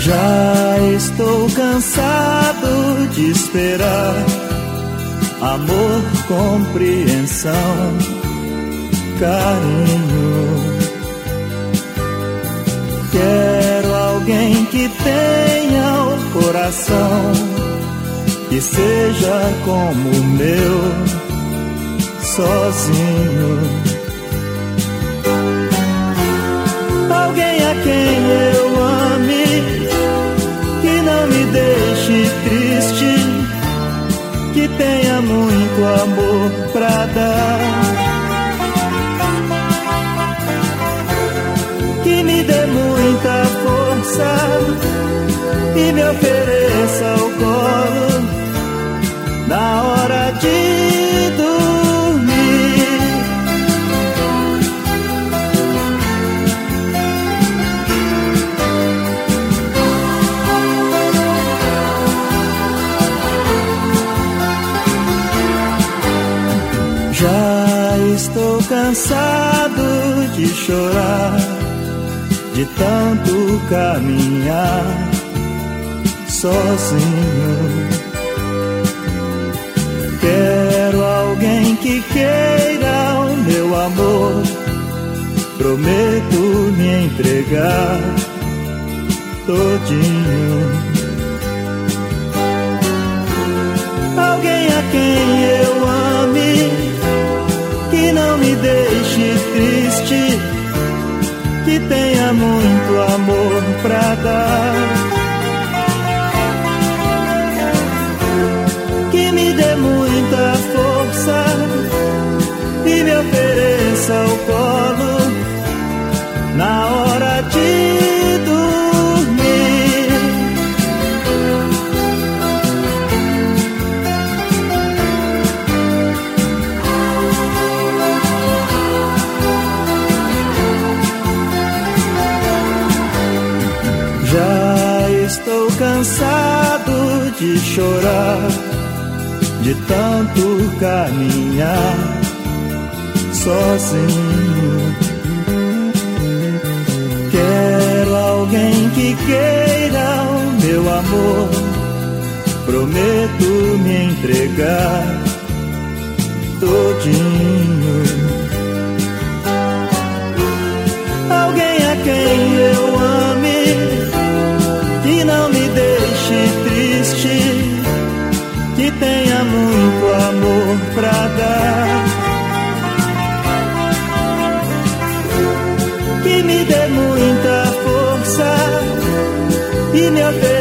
Já estou cansado de esperar amor, compreensão, carinho. Quero alguém que tenha o coração que seja como o meu, sozinho. Que tenha muito amor pra dar. Que me dê muita força e me ofereça cansado de chorar, de tanto caminhar sozinho. Quero alguém que queira o meu amor. Prometo me entregar todinho. Que não me deixe triste, que tenha muito amor pra dar. Cansado de chorar, de tanto caminhar sozinho. Quero alguém que queira o meu amor. Prometo me entregar todinho. Muito amor pra dar. Que me dê muita força e me ofereça